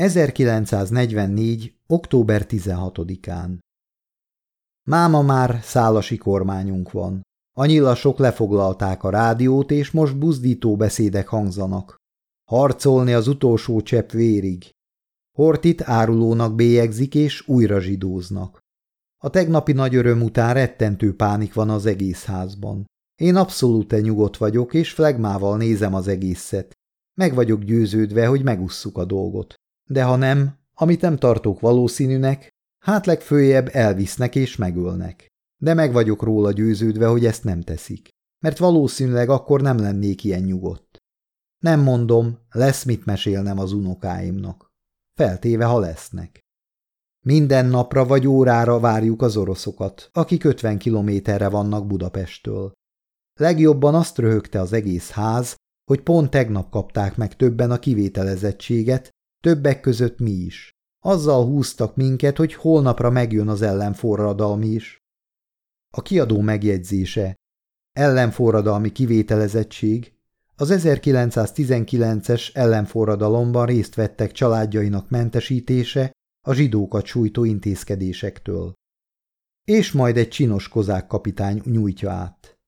1944. október 16-án Máma már szálasi kormányunk van. A nyilasok lefoglalták a rádiót, és most buzdító beszédek hangzanak. Harcolni az utolsó csepp vérig. Hortit árulónak bélyegzik, és újra zsidóznak. A tegnapi nagy öröm után rettentő pánik van az egész házban. Én abszolút nyugodt vagyok, és flegmával nézem az egészet. Meg vagyok győződve, hogy megusszuk a dolgot. De ha nem, amit nem tartok valószínűnek, hát legfőjebb elvisznek és megölnek. De meg vagyok róla győződve, hogy ezt nem teszik. Mert valószínűleg akkor nem lennék ilyen nyugodt. Nem mondom, lesz mit mesélnem az unokáimnak. Feltéve, ha lesznek. Minden napra vagy órára várjuk az oroszokat, akik 50 kilométerre vannak Budapesttől. Legjobban azt röhögte az egész ház, hogy pont tegnap kapták meg többen a kivételezettséget, többek között mi is. Azzal húztak minket, hogy holnapra megjön az ellenforradalmi is. A kiadó megjegyzése. Ellenforradalmi kivételezettség. Az 1919-es ellenforradalomban részt vettek családjainak mentesítése a zsidókat sújtó intézkedésektől. És majd egy csinos kozák kapitány nyújtja át.